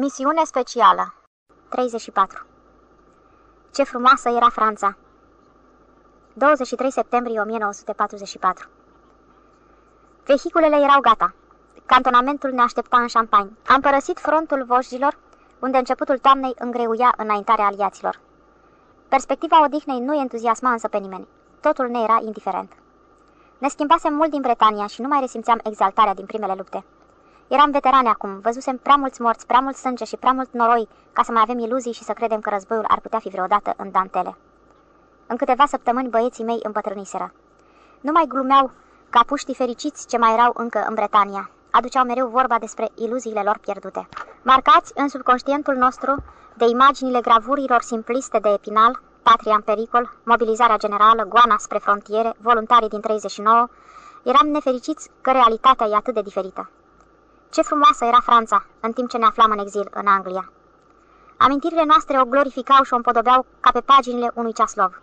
Misiune specială 34 Ce frumoasă era Franța! 23 septembrie 1944 Vehiculele erau gata. Cantonamentul ne aștepta în Champagne. Am părăsit frontul Vosgilor, unde începutul toamnei îngreuia înaintarea aliaților. Perspectiva odihnei nu entuziasma însă pe nimeni. Totul ne era indiferent. Ne schimbasem mult din Bretania și nu mai resimțeam exaltarea din primele lupte. Eram veterani acum, văzusem prea mulți morți, prea mult sânge și prea mult noroi ca să mai avem iluzii și să credem că războiul ar putea fi vreodată în dantele. În câteva săptămâni băieții mei împătrâniseră. Nu mai glumeau ca puștii fericiți ce mai erau încă în Bretania. Aduceau mereu vorba despre iluziile lor pierdute. Marcați în subconștientul nostru de imaginile gravurilor simpliste de Epinal, Patria în pericol, mobilizarea generală, goana spre frontiere, voluntarii din 39, eram nefericiți că realitatea e atât de diferită. Ce frumoasă era Franța, în timp ce ne aflam în exil în Anglia. Amintirile noastre o glorificau și o împodobeau ca pe paginile unui ceaslov.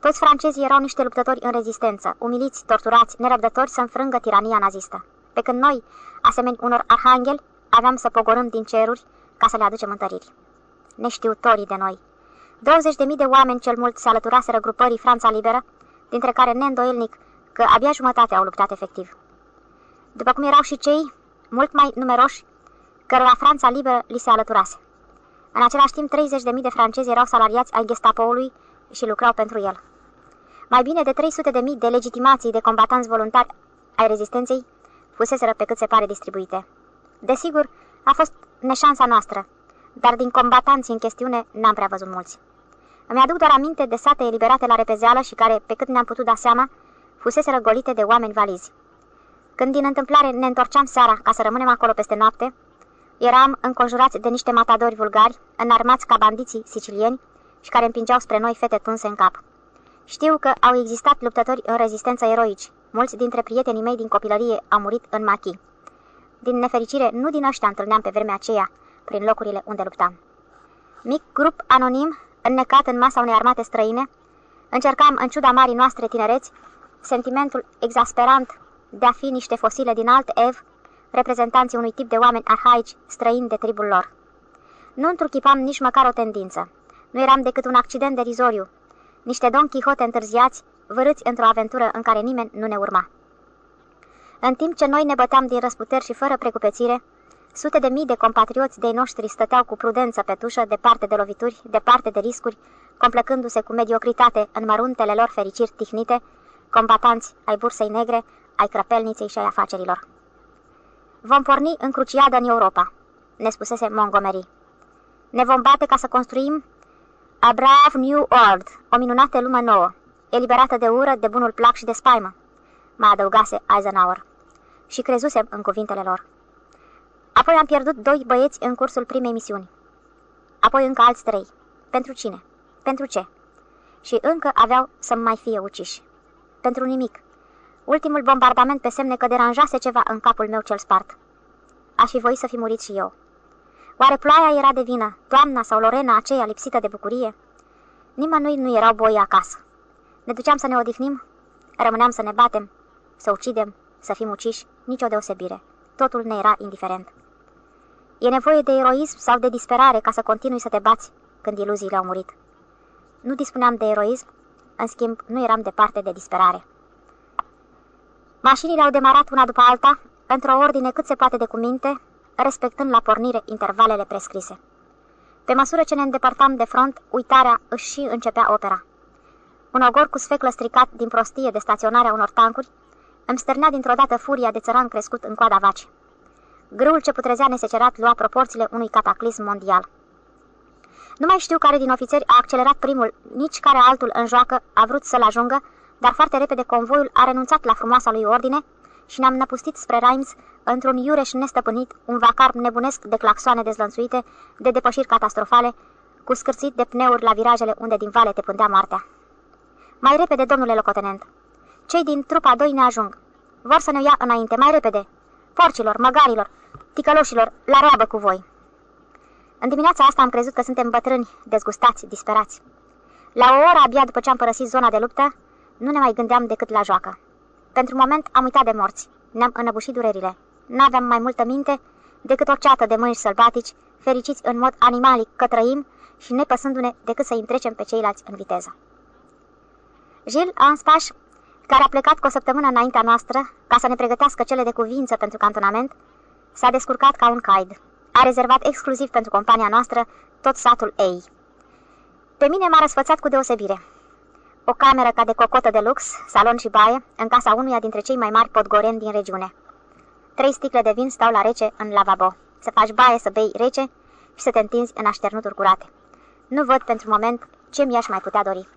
Toți francezii erau niște luptători în rezistență, umiliți, torturați, nerăbdători să înfrângă tirania nazistă. Pe când noi, asemeni unor arhangheli, aveam să pogorâm din ceruri ca să le aducem întăriri. Neștiutorii de noi. 20.000 de oameni cel mult se alăturaseră grupării Franța Liberă, dintre care neîndoielnic că abia jumătate au luptat efectiv. După cum erau și cei mult mai numeroși, cărora Franța liberă li se alăturase. În același timp, 30.000 de francezi erau salariați ai Gestapoului și lucrau pentru el. Mai bine de 300.000 de legitimații de combatanți voluntari ai rezistenței fuseseră pe cât se pare distribuite. Desigur, a fost neșansa noastră, dar din combatanți în chestiune n-am prea văzut mulți. Îmi aduc doar aminte de sate eliberate la repezeală și care, pe cât ne-am putut da seama, fusese golite de oameni valizi. Când din întâmplare ne întorceam seara ca să rămânem acolo peste noapte, eram înconjurați de niște matadori vulgari, înarmați ca bandiții sicilieni și care împingeau spre noi fete tunse în cap. Știu că au existat luptători în rezistență eroici. Mulți dintre prietenii mei din copilărie au murit în machi. Din nefericire, nu din ăștia întâlneam pe vremea aceea, prin locurile unde luptam. Mic grup anonim, înnecat în masa unei armate străine, încercam, în ciuda marii noastre tinereți, sentimentul exasperant de a fi niște fosile din alt ev, reprezentanții unui tip de oameni arhaici străini de tribul lor. Nu întruchipam nici măcar o tendință. Nu eram decât un accident derizoriu, niște Don Quixote întârziați, vărâți într-o aventură în care nimeni nu ne urma. În timp ce noi ne băteam din răsputeri și fără precupețire, sute de mii de compatrioți de noștri stăteau cu prudență pe tușă, departe de lovituri, departe de riscuri, complăcându-se cu mediocritate în măruntele lor fericiri tihnite, combatanți ai bursei negre, ai crăpelniței și ai afacerilor. Vom porni în cruciadă în Europa, ne spusese Montgomery. Ne vom bate ca să construim a brave new world, o minunată lume nouă, eliberată de ură, de bunul plac și de spaimă, mai adăugase Eisenhower. Și crezusem în cuvintele lor. Apoi am pierdut doi băieți în cursul primei misiuni. Apoi încă alți trei. Pentru cine? Pentru ce? Și încă aveau să mai fie uciși. Pentru nimic. Ultimul bombardament pe semne că deranjase ceva în capul meu cel spart. Aș fi voit să fi murit și eu. Oare ploaia era de vină, toamna sau Lorena aceea lipsită de bucurie? Nimănui nu erau boi acasă. Ne duceam să ne odihnim, rămâneam să ne batem, să ucidem, să fim uciși, nicio deosebire. Totul ne era indiferent. E nevoie de eroism sau de disperare ca să continui să te bați când iluziile au murit. Nu dispuneam de eroism, în schimb nu eram departe de disperare. Mașinile au demarat una după alta, într-o ordine cât se poate de cuminte, respectând la pornire intervalele prescrise. Pe măsură ce ne îndepărtam de front, uitarea își și începea opera. Un ogor cu sfeclă stricat din prostie de staționarea unor tancuri îmi stârnea dintr-o dată furia de țăran crescut în coada vaci. Grâul ce putrezea nesecerat lua proporțiile unui cataclism mondial. Nu mai știu care din ofițeri a accelerat primul, nici care altul în joacă a vrut să-l ajungă, dar foarte repede convoiul a renunțat la frumoasa lui ordine și ne-am năpustit spre Reims într-un iureș nestăpânit, un vacar nebunesc de claxoane dezlănțuite, de depășiri catastrofale, cu scârțit de pneuri la virajele unde din vale te pândea moartea. Mai repede, domnule locotenent! Cei din trupa doi ne ajung. Vor să ne ia înainte, mai repede! Porcilor, măgarilor, ticăloșilor, la roabă cu voi! În dimineața asta am crezut că suntem bătrâni, dezgustați, disperați. La o oră abia după ce am părăsit zona de luptă, nu ne mai gândeam decât la joacă. Pentru moment am uitat de morți. Ne-am înăbușit durerile. N-aveam mai multă minte decât o ceată de mâini sălbatici fericiți în mod animalic că trăim și nepăsându-ne decât să-i trecem pe ceilalți în viteză. Gilles Anspaș, care a plecat cu o săptămână înaintea noastră ca să ne pregătească cele de cuvință pentru cantonament, s-a descurcat ca un caid. A rezervat exclusiv pentru compania noastră tot satul ei. Pe mine m-a răsfățat cu deosebire. O cameră ca de cocotă de lux, salon și baie, în casa unuia dintre cei mai mari podgoreni din regiune. Trei sticle de vin stau la rece în lavabo. Să faci baie, să bei rece și să te întinzi în așternuturi curate. Nu văd pentru moment ce mi-aș mai putea dori.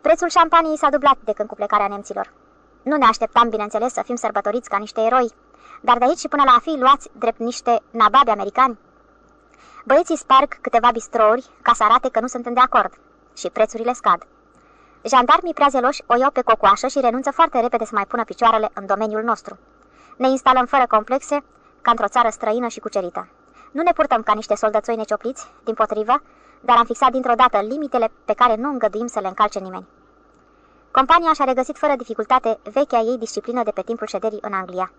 Prețul șampaniei s-a dublat de când cu plecarea nemților. Nu ne așteptam, bineînțeles, să fim sărbătoriți ca niște eroi, dar de aici și până la a fi luați drept niște nababi americani. Băieții sparg câteva bistrouri ca să arate că nu sunt de acord și prețurile scad. Jandarmii prea zeloși o iau pe cocoașă și renunță foarte repede să mai pună picioarele în domeniul nostru. Ne instalăm fără complexe, ca într-o țară străină și cucerită. Nu ne purtăm ca niște soldățoi neciopliți, din potrivă, dar am fixat dintr-o dată limitele pe care nu îngăduim să le încalce nimeni. Compania și-a regăsit fără dificultate vechea ei disciplină de pe timpul șederii în Anglia.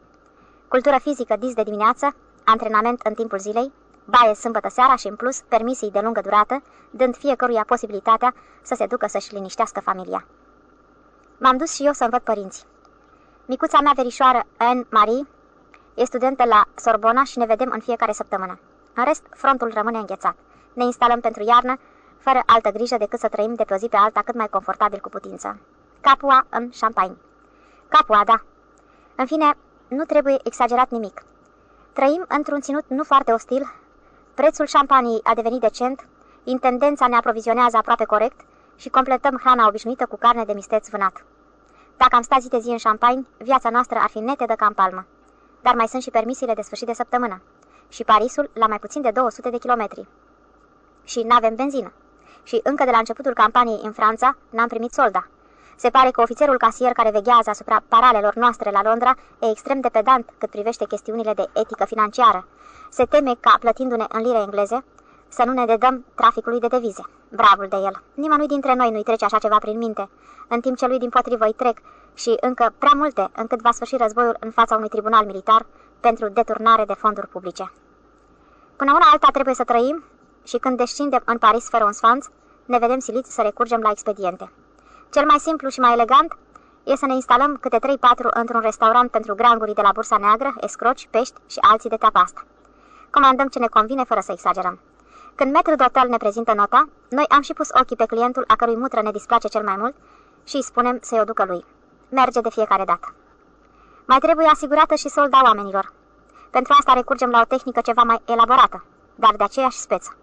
Cultură fizică dis de dimineață, antrenament în timpul zilei, baie sâmbătă seara și, în plus, permisii de lungă durată, dând fiecăruia posibilitatea să se ducă să-și liniștească familia. M-am dus și eu să învăț părinții. Micuța mea verișoară, Anne Marie, e studentă la Sorbona și ne vedem în fiecare săptămână. În rest, frontul rămâne înghețat. Ne instalăm pentru iarnă, fără altă grijă decât să trăim de pe o zi pe alta cât mai confortabil cu putință. Capua în Champagne. Capua, da. În fine, nu trebuie exagerat nimic. Trăim într-un ținut nu foarte ostil, prețul șampaniei a devenit decent, intendența ne aprovizionează aproape corect și completăm hrana obișnuită cu carne de misteț vânat. Dacă am stat zi de zi în Champagne, viața noastră ar fi netedă ca în palmă. Dar mai sunt și permisiile de sfârșit de săptămână. Și Parisul la mai puțin de 200 de kilometri. Și n-avem benzină. Și încă de la începutul campaniei în Franța n-am primit solda. Se pare că ofițerul casier care veghează asupra paralelor noastre la Londra e extrem de pedant cât privește chestiunile de etică financiară. Se teme ca, plătindu-ne în lire engleze, să nu ne dedăm traficului de devize. Bravul de el. Nimănui dintre noi nu-i trece așa ceva prin minte, în timp ce lui din potrivă îi trec și încă prea multe încât va sfârși războiul în fața unui tribunal militar pentru deturnare de fonduri publice. Până una alta trebuie să trăim și când descindem în Paris fără un sfanț, ne vedem siliți să recurgem la expediente. Cel mai simplu și mai elegant e să ne instalăm câte 3-4 într-un restaurant pentru grangurii de la Bursa Neagră, escroci, pești și alții de tapasta. Comandăm ce ne convine fără să exagerăm. Când metrul de hotel ne prezintă nota, noi am și pus ochii pe clientul a cărui mutră ne displace cel mai mult și îi spunem să-i o ducă lui. Merge de fiecare dată. Mai trebuie asigurată și solda oamenilor. Pentru asta recurgem la o tehnică ceva mai elaborată, dar de aceeași speță.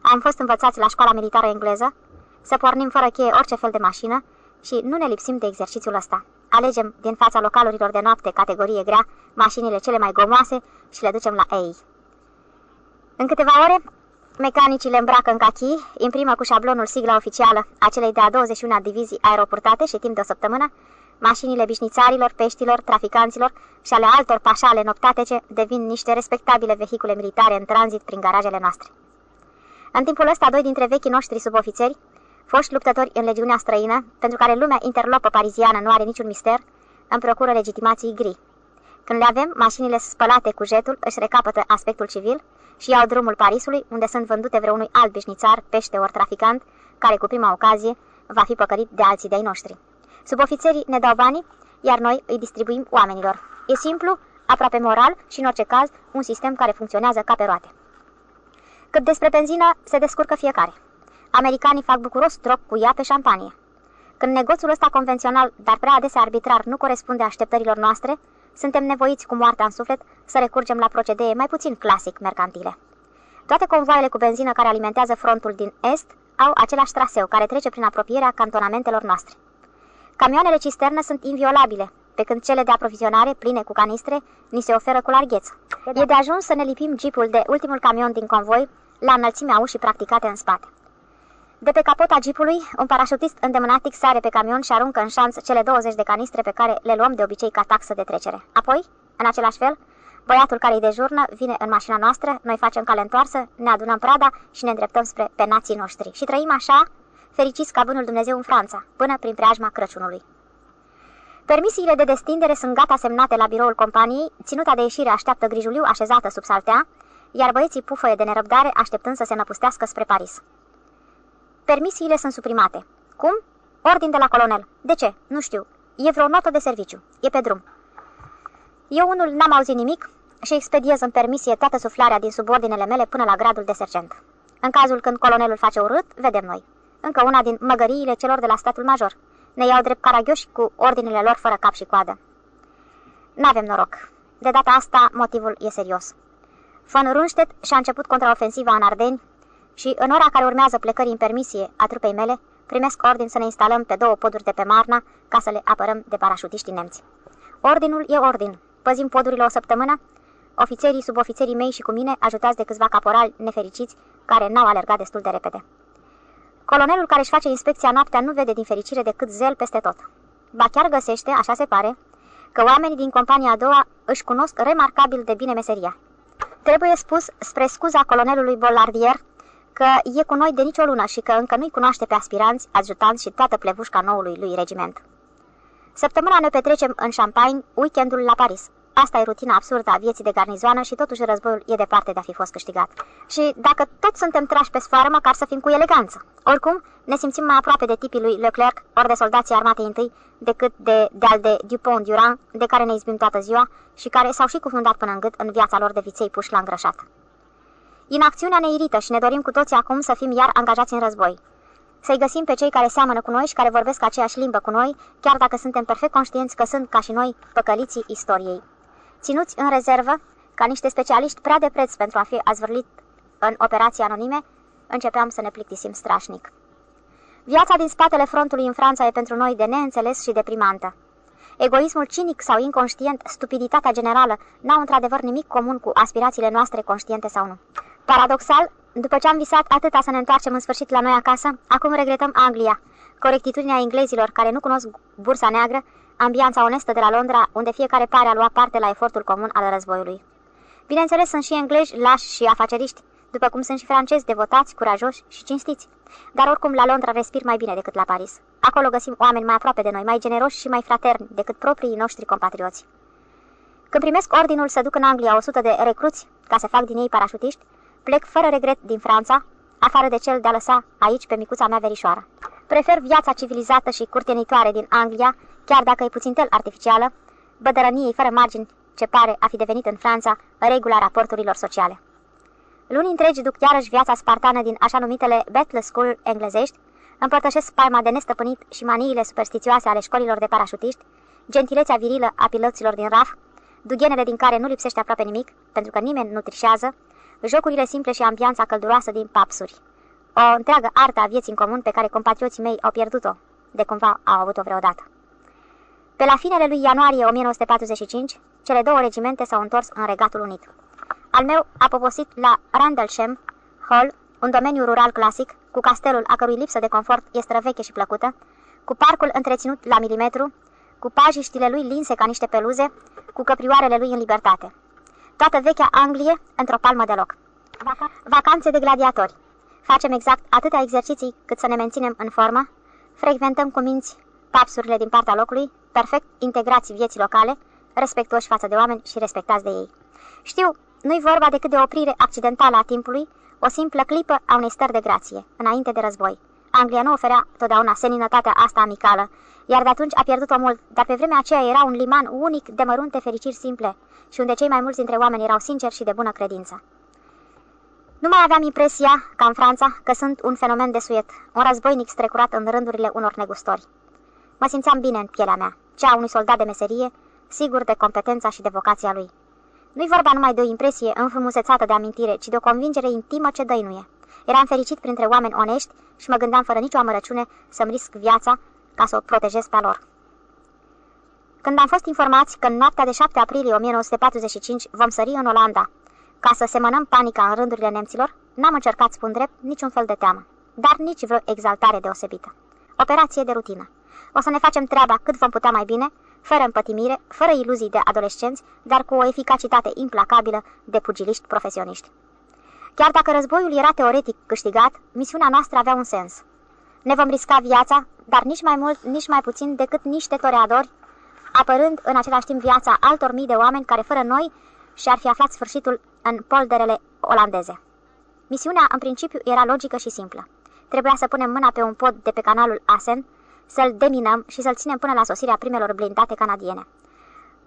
Am fost învățați la școala militară engleză să pornim fără cheie orice fel de mașină și nu ne lipsim de exercițiul ăsta. Alegem din fața localurilor de noapte categorie grea mașinile cele mai gomoase și le ducem la ei. În câteva ore, mecanicii le îmbracă în cachi, imprimă cu șablonul sigla oficială a celei de-a 21-a divizii aeroportate și timp de o săptămână, mașinile bișnițarilor, peștilor, traficanților și ale altor pașale noptatece devin niște respectabile vehicule militare în tranzit prin garajele noastre. În timpul ăsta, doi dintre vechii noștri subofițeri, foști luptători în legiunea străină, pentru care lumea interlopă pariziană nu are niciun mister, îmi procură legitimații gri. Când le avem, mașinile spălate cu jetul își recapătă aspectul civil și iau drumul Parisului, unde sunt vândute vreunui alt bișnițar, pește ori traficant, care cu prima ocazie va fi păcărit de alții de-ai noștri. Subofițerii ne dau banii, iar noi îi distribuim oamenilor. E simplu, aproape moral și, în orice caz, un sistem care funcționează ca pe roate. Cât despre benzină, se descurcă fiecare. Americanii fac bucuros troc cu ea pe șampanie. Când negoțul ăsta convențional, dar prea adesea arbitrar, nu corespunde așteptărilor noastre, suntem nevoiți cu moartea în suflet să recurgem la procedee mai puțin clasic mercantile. Toate convoaiele cu benzină care alimentează frontul din est au același traseu care trece prin apropierea cantonamentelor noastre. Camioanele cisternă sunt inviolabile, pe când cele de aprovizionare, pline cu canistre, ni se oferă cu largheță. E de ajuns să ne lipim jeepul de ultimul camion din convoi la înălțimea ușii practicate în spate. De pe capota jeepului, un parașutist îndemânatic sare pe camion și aruncă în șanț cele 20 de canistre pe care le luăm de obicei ca taxă de trecere. Apoi, în același fel, băiatul care îi dejurnă vine în mașina noastră, noi facem cale întoarsă, ne adunăm prada și ne îndreptăm spre penații noștri. Și trăim așa, fericiți ca bunul Dumnezeu în Franța, până prin preajma Crăciunului. Permisiile de destindere sunt gata semnate la biroul companiei, ținuta de ieșire așteaptă grijuliu așezată sub saltea, iar băieții pufăie de nerăbdare așteptând să se năpustească spre Paris. Permisiile sunt suprimate. Cum? Ordin de la colonel. De ce? Nu știu. E vreo notă de serviciu. E pe drum. Eu unul n-am auzit nimic și expediez în permisie toată suflarea din subordinele mele până la gradul de sergent. În cazul când colonelul face urât, vedem noi. Încă una din măgăriile celor de la statul major. Ne iau drept caragioși cu ordinele lor fără cap și coadă. N-avem noroc. De data asta, motivul e serios. Von Rundstedt și-a început contraofensiva în Ardeni și, în ora care urmează plecării în permisie a trupei mele, primesc ordin să ne instalăm pe două poduri de pe Marna ca să le apărăm de parașutiștii nemți. Ordinul e ordin. Păzim podurile o săptămână, ofițerii, subofițerii mei și cu mine, ajutați de câțiva caporali nefericiți care n-au alergat destul de repede. Colonelul care își face inspecția noaptea nu vede din fericire decât zel peste tot. Ba chiar găsește, așa se pare, că oamenii din compania a doua își cunosc remarcabil de bine meseria. Trebuie spus, spre scuza colonelului Bollardier, că e cu noi de nicio lună și că încă nu-i cunoaște pe aspiranți, ajutanți și toată plevușca noului lui regiment. Săptămâna ne petrecem în Champagne, weekendul la Paris. Asta e rutina absurdă a vieții de garnizoană și totuși războiul e departe de a fi fost câștigat. Și dacă tot suntem trași pe sfoară, măcar să fim cu eleganță. Oricum, ne simțim mai aproape de tipii lui Leclerc, ori de soldații armatei întâi, decât de, de al de Dupont-Durand, de care ne izbim toată ziua și care s-au și cufundat până în gât în viața lor de viței puși la îngrășat. Inacțiunea ne irită și ne dorim cu toții acum să fim iar angajați în război. Să-i găsim pe cei care seamănă cu noi și care vorbesc aceeași limbă cu noi, chiar dacă suntem perfect conștienți că sunt, ca și noi, păcăliții istoriei. Ținuți în rezervă, ca niște specialiști prea de preț pentru a fi azvârlit în operații anonime, începeam să ne plictisim strașnic. Viața din spatele frontului în Franța e pentru noi de neînțeles și deprimantă. Egoismul cinic sau inconștient, stupiditatea generală, n-au într-adevăr nimic comun cu aspirațiile noastre, conștiente sau nu. Paradoxal, după ce am visat atâta să ne întoarcem în sfârșit la noi acasă, acum regretăm Anglia, corectitudinea englezilor care nu cunosc bursa neagră, ambianța onestă de la Londra, unde fiecare pare a lua parte la efortul comun al războiului. Bineînțeles, sunt și englezi lași și afaceriști, după cum sunt și francezi devotați, curajoși și cinstiți. Dar oricum la Londra respir mai bine decât la Paris. Acolo găsim oameni mai aproape de noi, mai generoși și mai fraterni decât proprii noștri compatrioți. Când primesc ordinul să duc în Anglia 100 de recruți ca să fac din ei parașutiști, plec fără regret din Franța, afară de cel de a lăsa aici pe micuța mea verișoară. Prefer viața civilizată și curtenitoare din Anglia, chiar dacă e puțin tel artificială, bădărăniei fără margini ce pare a fi devenit în Franța regula raporturilor sociale. Luni întregi duc iarăși viața spartană din așa numitele Battle School englezești, împărtășesc spaima de nestăpânit și maniile superstițioase ale școlilor de parașutiști, gentilețea virilă a piloților din RAF, dughenele din care nu lipsește aproape nimic, pentru că nimeni nu trișează, jocurile simple și ambianța călduroasă din papsuri. O întreagă artă a vieții în comun pe care compatrioții mei au pierdut-o, de cumva au avut-o vreodată. Pe la finele lui ianuarie 1945, cele două regimente s-au întors în Regatul Unit. Al meu a poposit la Randlesham Hall, un domeniu rural clasic, cu castelul a cărui lipsă de confort este străveche și plăcută, cu parcul întreținut la milimetru, cu pajiștile lui linse ca niște peluze, cu căprioarele lui în libertate. Toată vechea Anglie într-o palmă de loc. Vaca Vacanțe de gladiatori. Facem exact atâtea exerciții cât să ne menținem în formă, frecventăm cu minți papsurile din partea locului, perfect integrați vieții locale, respectuoși față de oameni și respectați de ei. Știu, nu-i vorba decât de o oprire accidentală a timpului, o simplă clipă a unei stări de grație, înainte de război. Anglia nu oferea totdeauna seninătatea asta amicală, iar de atunci a pierdut-o mult, dar pe vremea aceea era un liman unic de mărunte fericiri simple și unde cei mai mulți dintre oameni erau sinceri și de bună credință. Nu mai aveam impresia, ca în Franța, că sunt un fenomen de suet, un războinic strecurat în rândurile unor negustori. Mă simțeam bine în pielea mea, cea a unui soldat de meserie, sigur de competența și de vocația lui. Nu-i vorba numai de o impresie înfrumusețată de amintire, ci de o convingere intimă ce dăinuie. Eram fericit printre oameni onești și mă gândeam fără nicio amărăciune să-mi risc viața ca să o protejez pe lor. Când am fost informați că în noaptea de 7 aprilie 1945 vom sări în Olanda, ca să semănăm panica în rândurile nemților, n-am încercat, spun drept, niciun fel de teamă, dar nici vreo exaltare deosebită. Operație de rutină. O să ne facem treaba cât vom putea mai bine, fără împătimire, fără iluzii de adolescenți, dar cu o eficacitate implacabilă de pugiliști profesioniști. Chiar dacă războiul era teoretic câștigat, misiunea noastră avea un sens. Ne vom risca viața, dar nici mai mult, nici mai puțin decât niște toreadori, apărând în același timp viața altor mii de oameni care fără noi și ar fi aflat sfârșitul în polderele olandeze. Misiunea, în principiu, era logică și simplă. Trebuia să punem mâna pe un pod de pe canalul Asen, să-l deminăm și să-l ținem până la sosirea primelor blindate canadiene.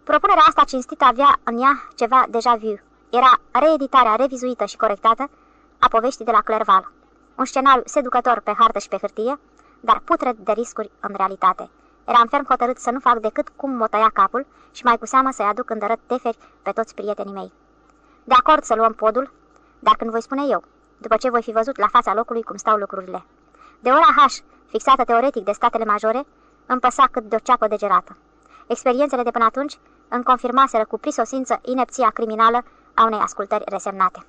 Propunerea asta cinstită avea în ea ceva deja vu. Era reeditarea revizuită și corectată a poveștii de la Clerval. Un scenariu seducător pe hartă și pe hârtie, dar putred de riscuri în realitate. Eram ferm hotărât să nu fac decât cum mă tăia capul și mai cu seamă să-i aduc îndărât teferi pe toți prietenii mei. De acord să luăm podul, dar când voi spune eu, după ce voi fi văzut la fața locului cum stau lucrurile. De ora H, fixată teoretic de statele majore, îmi păsa cât de o ceapă degerată. Experiențele de până atunci îmi confirmaseră cu prisosință inepția criminală a unei ascultări resemnate.